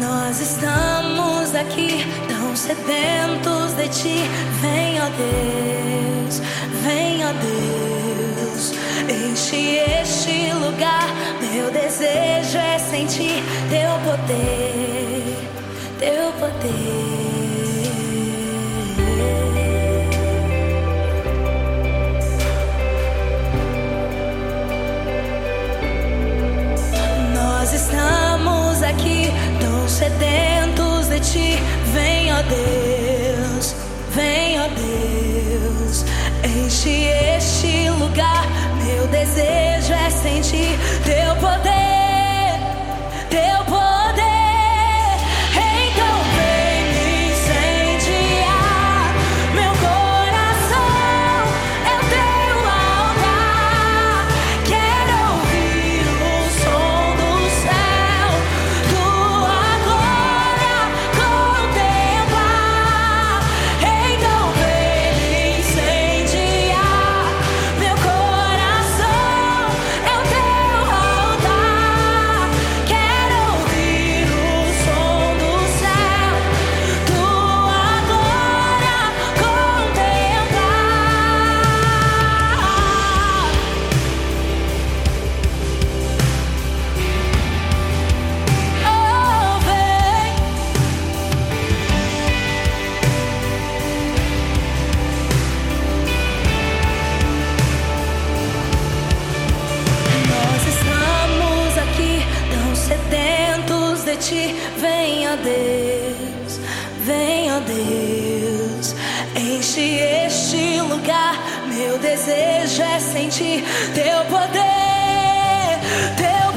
Nós estamos aqui tão sedentos de ti. Vem, ó Deus, vem, ó Deus. Enche este lugar. Meu desejo é sentir teu poder, teu poder. Sedentos de ti. Vem, ó Deus, vem, ó Deus. Enche este lugar. Meu desejo é sentir de ti. Ó Deus, ó Deus. Enche este lugar. Meu desejo é sentir teu poder, teu